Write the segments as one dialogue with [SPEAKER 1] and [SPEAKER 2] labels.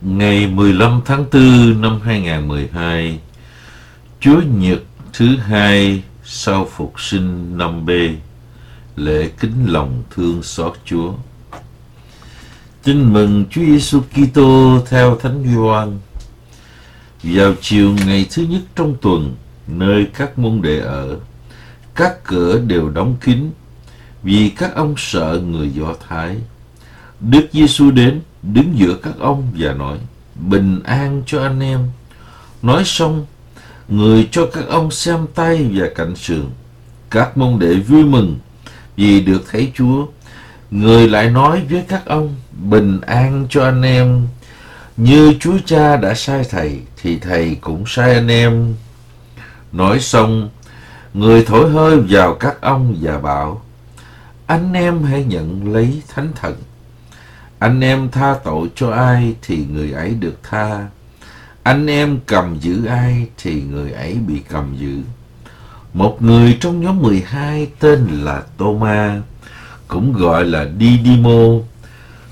[SPEAKER 1] Ngày 15 tháng 4 năm 2012, Chúa Nhật thứ hai sau phục sinh năm B, lễ kính lòng thương xót Chúa. Tin mừng Chúa Giêsu Kitô theo Thánh Gioan. Vào chiều ngày thứ nhất trong tuần, nơi các môn đệ ở, các cửa đều đóng kín vì các ông sợ người Do Thái. Đức Giêsu đến đứng giữa các ông và nói bình an cho anh em. Nói xong, người cho các ông xem tay và cạnh sườn. Các môn đệ vui mừng vì được thấy Chúa. Người lại nói với các ông bình an cho anh em. Như Chúa Cha đã sai thầy thì thầy cũng sai anh em. Nói xong, người thổi hơi vào các ông và bảo anh em hãy nhận lấy thánh thần anh em tha tội cho ai thì người ấy được tha. Anh em cầm giữ ai thì người ấy bị cầm giữ. Một người trong nhóm 12 tên là toma cũng gọi là Didimo,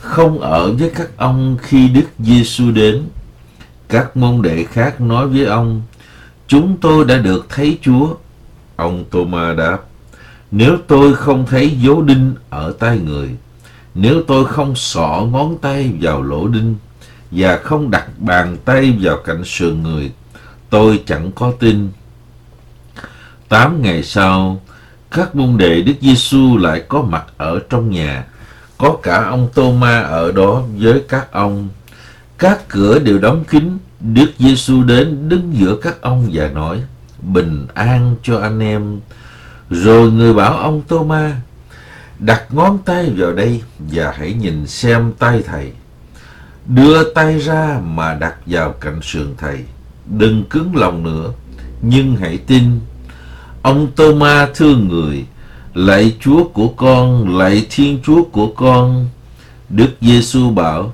[SPEAKER 1] không ở với các ông khi Đức Giêsu đến. Các môn đệ khác nói với ông, chúng tôi đã được thấy Chúa. Ông toma đáp, nếu tôi không thấy dấu đinh ở tay người, nếu tôi không xỏ ngón tay vào lỗ đinh và không đặt bàn tay vào cạnh sườn người, tôi chẳng có tin. Tám ngày sau, các môn đệ Đức Giêsu lại có mặt ở trong nhà, có cả ông Tô-ma ở đó với các ông. Các cửa đều đóng kín, Đức Giêsu đến đứng giữa các ông và nói: "Bình an cho anh em." Rồi người bảo ông Tô-ma: đặt ngón tay vào đây và hãy nhìn xem tay thầy. Đưa tay ra mà đặt vào cạnh sườn thầy. Đừng cứng lòng nữa, nhưng hãy tin. Ông Tô-ma thương người, lạy Chúa của con, lạy Thiên Chúa của con. Đức Giêsu bảo,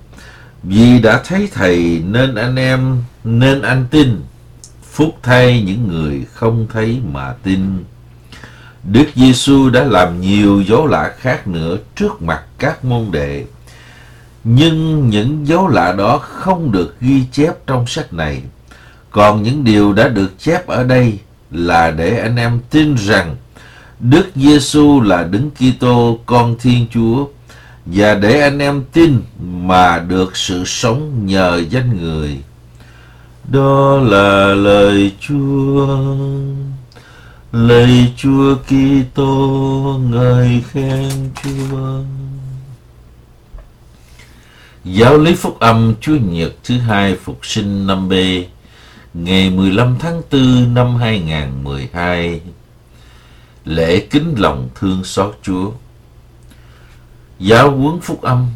[SPEAKER 1] vì đã thấy thầy nên anh em, nên anh tin. Phúc thay những người không thấy mà tin. Đức Giêsu đã làm nhiều dấu lạ khác nữa trước mặt các môn đệ. Nhưng những dấu lạ đó không được ghi chép trong sách này. Còn những điều đã được chép ở đây là để anh em tin rằng Đức Giêsu là Đấng Kitô, con Thiên Chúa, và để anh em tin mà được sự sống nhờ danh người. Đó là lời Chúa. Lạy Chúa Kitô, ngài khen Chúa. Giáo lý phúc âm Chúa Nhật thứ hai phục sinh năm B, ngày 15 tháng 4 năm 2012. Lễ kính lòng thương xót Chúa. Giáo huấn phúc âm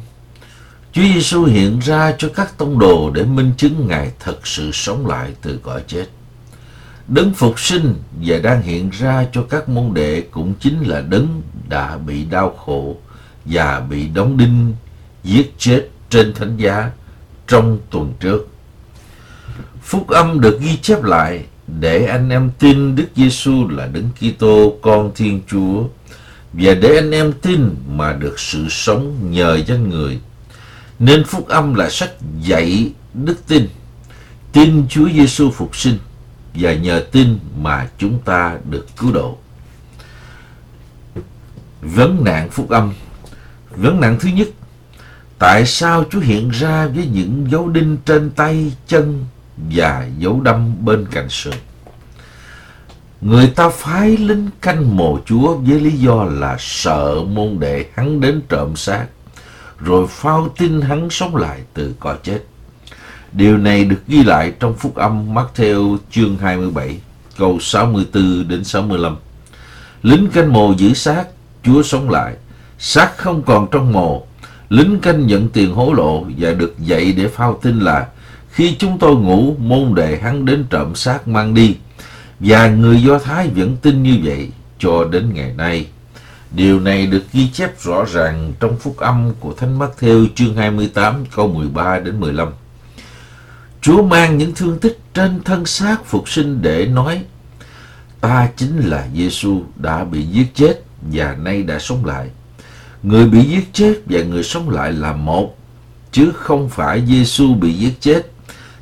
[SPEAKER 1] Chúa Giêsu hiện ra cho các tông đồ để minh chứng Ngài thật sự sống lại từ cõi chết. Đấng phục sinh và đang hiện ra cho các môn đệ cũng chính là đấng đã bị đau khổ và bị đóng đinh, giết chết trên thánh giá trong tuần trước. Phúc âm được ghi chép lại để anh em tin Đức Giêsu là Đấng Kitô con Thiên Chúa và để anh em tin mà được sự sống nhờ danh người. Nên phúc âm là sách dạy đức tin, tin Chúa Giêsu phục sinh và nhờ tin mà chúng ta được cứu độ. Vấn nạn phúc âm Vấn nạn thứ nhất Tại sao Chúa hiện ra với những dấu đinh trên tay, chân và dấu đâm bên cạnh sườn? Người ta phái lính canh mồ Chúa với lý do là sợ môn đệ hắn đến trộm xác, rồi phao tin hắn sống lại từ cõi chết. Điều này được ghi lại trong phúc âm Matthew chương 27, câu 64 đến 65. Lính canh mồ giữ xác, Chúa sống lại. Xác không còn trong mồ. Lính canh nhận tiền hối lộ và được dạy để phao tin là khi chúng tôi ngủ, môn đệ hắn đến trộm xác mang đi. Và người Do Thái vẫn tin như vậy cho đến ngày nay. Điều này được ghi chép rõ ràng trong phúc âm của Thánh Matthew chương 28 câu 13 đến 15. Chúa mang những thương tích trên thân xác phục sinh để nói Ta chính là Giêsu đã bị giết chết và nay đã sống lại. Người bị giết chết và người sống lại là một. chứ không phải Giêsu bị giết chết,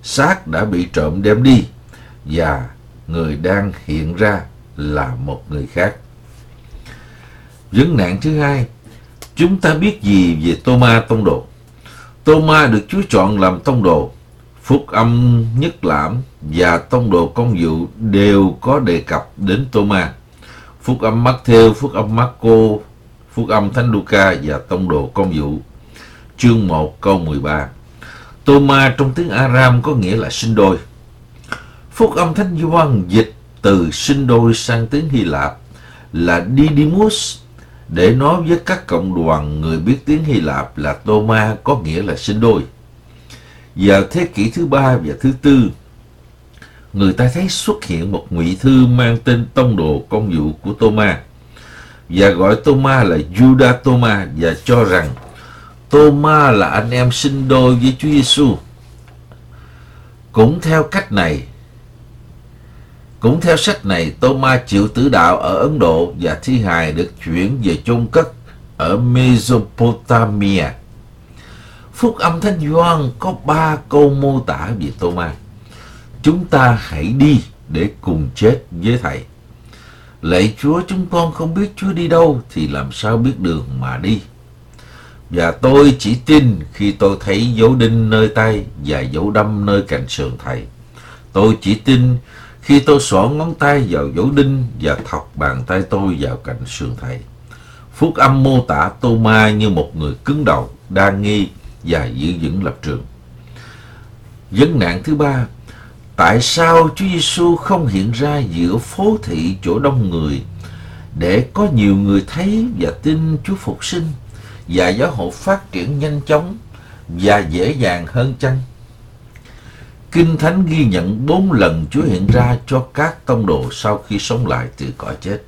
[SPEAKER 1] xác đã bị trộm đem đi và người đang hiện ra là một người khác. Vấn nạn thứ hai, chúng ta biết gì về Tô-ma tông đồ? Tô-ma được Chúa chọn làm tông đồ. Phúc âm nhất lãm và tông đồ công vụ đều có đề cập đến Tô-ma. Phúc âm Matthew, Phúc âm Marco, Phúc âm Thánh Luca và tông đồ công vụ. Chương 1 câu 13 Tô-ma trong tiếng Aram có nghĩa là sinh đôi. Phúc âm Thánh Gioan dịch từ sinh đôi sang tiếng Hy Lạp là Didymus để nói với các cộng đoàn người biết tiếng Hy Lạp là Tô-ma có nghĩa là sinh đôi. Vào thế kỷ thứ ba và thứ tư, người ta thấy xuất hiện một ngụy thư mang tên tông đồ công vụ của Tô-ma và gọi Tô-ma là Judas Tô-ma và cho rằng Tô-ma là anh em sinh đôi với Chúa Giêsu. Cũng theo cách này, cũng theo sách này, Tô-ma chịu tử đạo ở Ấn Độ và thi hài được chuyển về chôn cất ở Mesopotamia. Phúc âm Thánh Gioan có ba câu mô tả về Tô-ma. Chúng ta hãy đi để cùng chết với Thầy. Lạy Chúa, chúng con không biết Chúa đi đâu thì làm sao biết đường mà đi. Và tôi chỉ tin khi tôi thấy dấu đinh nơi tay và dấu đâm nơi cạnh sườn Thầy. Tôi chỉ tin khi tôi xỏ ngón tay vào dấu đinh và thọc bàn tay tôi vào cạnh sườn thầy. Phúc âm mô tả Tô Ma như một người cứng đầu, đa nghi và giữ vững lập trường. Vấn nạn thứ ba, tại sao Chúa Giêsu không hiện ra giữa phố thị chỗ đông người để có nhiều người thấy và tin Chúa phục sinh và giáo hội phát triển nhanh chóng và dễ dàng hơn chăng? Kinh Thánh ghi nhận bốn lần Chúa hiện ra cho các tông đồ sau khi sống lại từ cõi chết.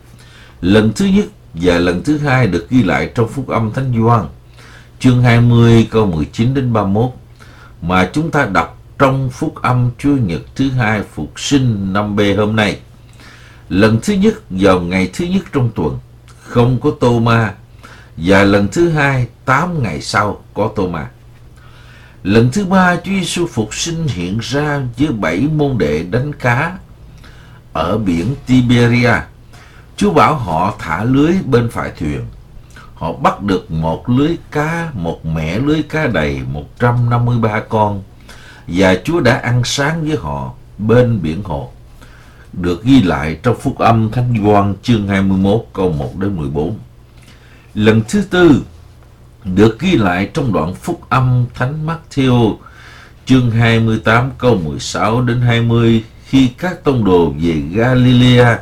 [SPEAKER 1] Lần thứ nhất và lần thứ hai được ghi lại trong Phúc âm Thánh Gioan, chương 20 câu 19 đến 31 mà chúng ta đọc trong Phúc âm Chúa Nhật thứ hai phục sinh năm B hôm nay. Lần thứ nhất vào ngày thứ nhất trong tuần, không có Tô Ma, và lần thứ hai, tám ngày sau, có Tô Ma. Lần thứ ba, Chúa Giêsu phục sinh hiện ra với bảy môn đệ đánh cá ở biển Tiberia. Chúa bảo họ thả lưới bên phải thuyền. Họ bắt được một lưới cá, một mẻ lưới cá đầy 153 con. Và Chúa đã ăn sáng với họ bên biển hồ. Được ghi lại trong phúc âm Thánh Gioan chương 21 câu 1 đến 14. Lần thứ tư, được ghi lại trong đoạn phúc âm Thánh Matthew chương 28 câu 16 đến 20 khi các tông đồ về Galilea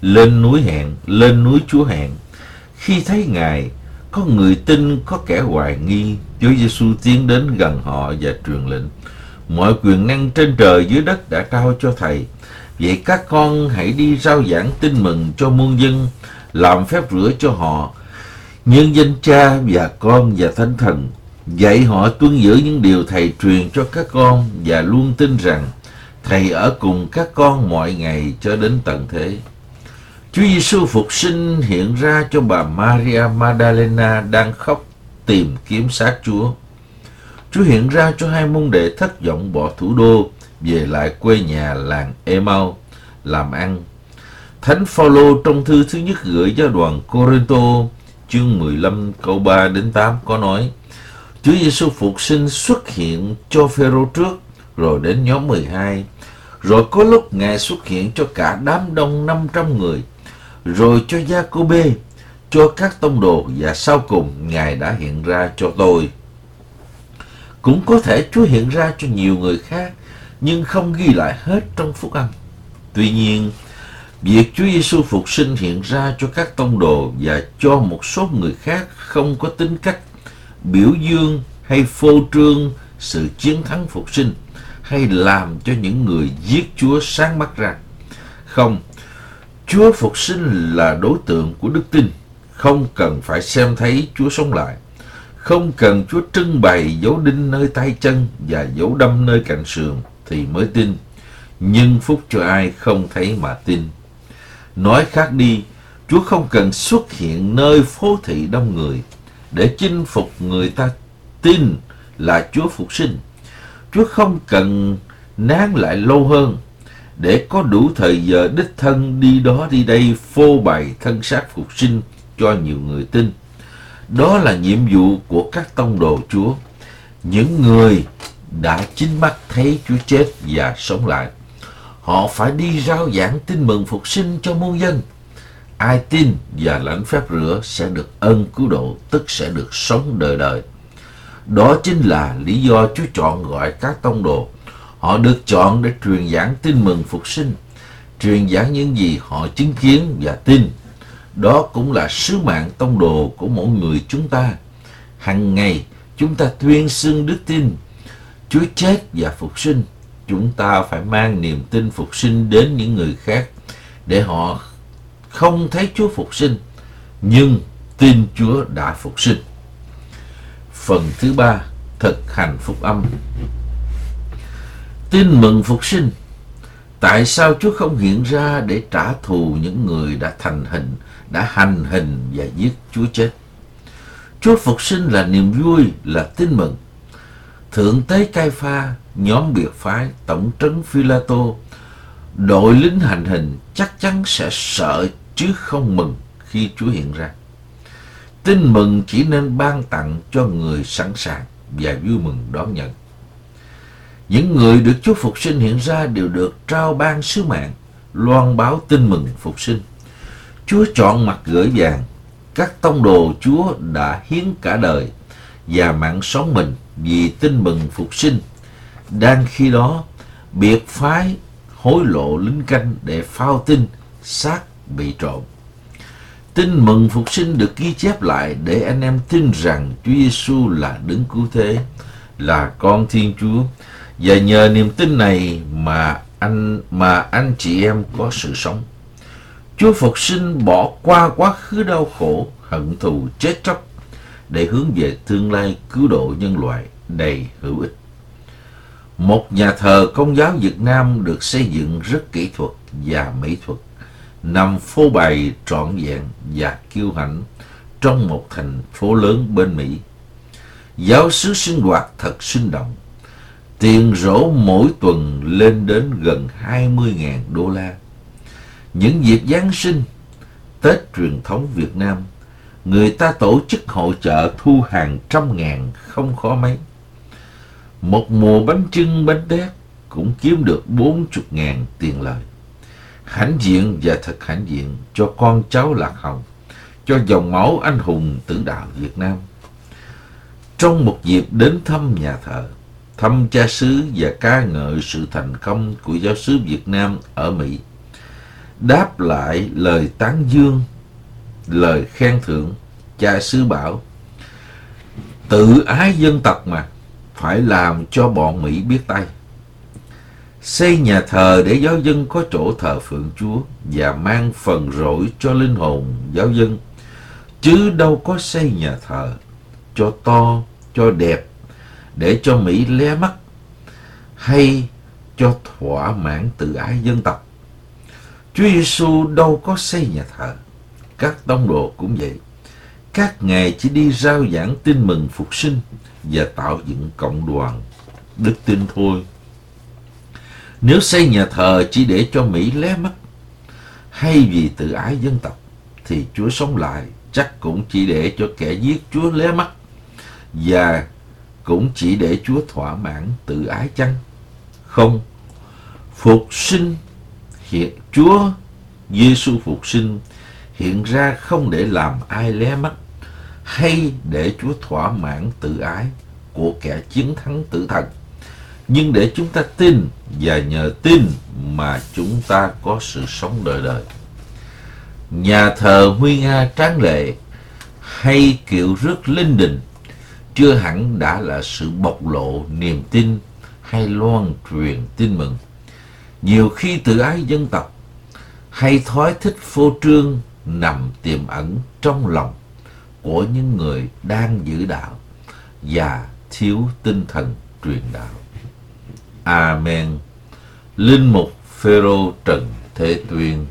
[SPEAKER 1] lên núi hẹn, lên núi Chúa hẹn. Khi thấy Ngài, có người tin, có kẻ hoài nghi, Chúa Giêsu tiến đến gần họ và truyền lệnh. Mọi quyền năng trên trời dưới đất đã trao cho Thầy. Vậy các con hãy đi rao giảng tin mừng cho muôn dân, làm phép rửa cho họ, nhân danh cha và con và thánh thần dạy họ tuân giữ những điều thầy truyền cho các con và luôn tin rằng thầy ở cùng các con mọi ngày cho đến tận thế Chúa Giêsu phục sinh hiện ra cho bà Maria Magdalena đang khóc tìm kiếm xác Chúa. Chúa hiện ra cho hai môn đệ thất vọng bỏ thủ đô, về lại quê nhà làng Emau, làm ăn. Thánh Phaolô trong thư thứ nhất gửi cho đoàn Corinto, chương 15 câu 3 đến 8 có nói, Chúa Giêsu phục sinh xuất hiện cho Phêrô trước, rồi đến nhóm 12 rồi có lúc Ngài xuất hiện cho cả đám đông 500 người rồi cho Gia-cô-bê cho các tông đồ và sau cùng Ngài đã hiện ra cho tôi. Cũng có thể Chúa hiện ra cho nhiều người khác nhưng không ghi lại hết trong phúc âm. Tuy nhiên, Việc Chúa Giêsu phục sinh hiện ra cho các tông đồ và cho một số người khác không có tính cách biểu dương hay phô trương sự chiến thắng phục sinh hay làm cho những người giết Chúa sáng mắt ra. Không, Chúa phục sinh là đối tượng của đức tin, không cần phải xem thấy Chúa sống lại. Không cần Chúa trưng bày dấu đinh nơi tay chân và dấu đâm nơi cạnh sườn thì mới tin. Nhưng phúc cho ai không thấy mà tin. Nói khác đi, Chúa không cần xuất hiện nơi phố thị đông người để chinh phục người ta tin là Chúa phục sinh. Chúa không cần nán lại lâu hơn để có đủ thời giờ đích thân đi đó đi đây phô bày thân xác phục sinh cho nhiều người tin. Đó là nhiệm vụ của các tông đồ Chúa, những người đã chính mắt thấy Chúa chết và sống lại. Họ phải đi rao giảng tin mừng phục sinh cho muôn dân. Ai tin và lãnh phép rửa sẽ được ân cứu độ, tức sẽ được sống đời đời. Đó chính là lý do Chúa chọn gọi các tông đồ. Họ được chọn để truyền giảng tin mừng phục sinh, truyền giảng những gì họ chứng kiến và tin. Đó cũng là sứ mạng tông đồ của mỗi người chúng ta. Hằng ngày chúng ta tuyên xưng đức tin, Chúa chết và phục sinh. Chúng ta phải mang niềm tin phục sinh đến những người khác để họ không thấy Chúa phục sinh, nhưng tin Chúa đã phục sinh. Phần thứ ba, thực hành phúc âm. Tin mừng phục sinh. Tại sao Chúa không hiện ra để trả thù những người đã thành hình, đã hành hình và giết Chúa chết? Chúa phục sinh là niềm vui, là tin mừng. Thượng tế Cai Pha, nhóm biệt phái, tổng trấn Phi La Tô, đội lính hành hình chắc chắn sẽ sợ chứ không mừng khi Chúa hiện ra. Tin mừng chỉ nên ban tặng cho người sẵn sàng và vui mừng đón nhận. Những người được Chúa phục sinh hiện ra đều được trao ban sứ mạng, loan báo tin mừng phục sinh. Chúa chọn mặt gửi vàng, các tông đồ Chúa đã hiến cả đời và mạng sống mình vì tin mừng phục sinh. Đang khi đó, biệt phái hối lộ lính canh để phao tin, xác bị trộm. Tin mừng phục sinh được ghi chép lại để anh em tin rằng Chúa Giêsu là đấng cứu thế, là con Thiên Chúa và nhờ niềm tin này mà anh mà anh chị em có sự sống. Chúa phục sinh bỏ qua quá khứ đau khổ, hận thù, chết chóc để hướng về tương lai cứu độ nhân loại đầy hữu ích. Một nhà thờ công giáo Việt Nam được xây dựng rất kỹ thuật và mỹ thuật nằm phô bày trọn vẹn và kiêu hãnh trong một thành phố lớn bên Mỹ. Giáo sứ sinh hoạt thật sinh động. Tiền rổ mỗi tuần lên đến gần 20.000 đô la. Những dịp Giáng sinh, Tết truyền thống Việt Nam, người ta tổ chức hội chợ thu hàng trăm ngàn không khó mấy. Một mùa bánh trưng bánh tét cũng kiếm được 40 ngàn tiền lời hãnh diện và thật hãnh diện cho con cháu Lạc Hồng, cho dòng máu anh hùng tử đạo Việt Nam. Trong một dịp đến thăm nhà thờ, thăm cha xứ và ca ngợi sự thành công của giáo sứ Việt Nam ở Mỹ, đáp lại lời tán dương, lời khen thưởng, cha xứ bảo, tự ái dân tộc mà, phải làm cho bọn Mỹ biết tay. Xây nhà thờ để giáo dân có chỗ thờ phượng Chúa và mang phần rỗi cho linh hồn giáo dân, chứ đâu có xây nhà thờ cho to, cho đẹp, để cho Mỹ lé mắt, hay cho thỏa mãn tự ái dân tộc. Chúa Giêsu đâu có xây nhà thờ, các tông đồ cũng vậy. Các ngài chỉ đi rao giảng tin mừng phục sinh và tạo dựng cộng đoàn đức tin thôi. Nếu xây nhà thờ chỉ để cho Mỹ lé mắt hay vì tự ái dân tộc thì Chúa sống lại chắc cũng chỉ để cho kẻ giết Chúa lé mắt và cũng chỉ để Chúa thỏa mãn tự ái chăng? Không. Phục sinh hiện, Chúa Giêsu phục sinh hiện ra không để làm ai lé mắt, hay để Chúa thỏa mãn tự ái của kẻ chiến thắng tử thần nhưng để chúng ta tin và nhờ tin mà chúng ta có sự sống đời đời. Nhà thờ Huy Nga tráng lệ hay kiệu rước linh đình chưa hẳn đã là sự bộc lộ niềm tin hay loan truyền tin mừng. Nhiều khi tự ái dân tộc hay thói thích phô trương nằm tiềm ẩn trong lòng của những người đang giữ đạo và thiếu tinh thần truyền đạo. Amen. Linh mục Phêrô Trần Thế Tuyên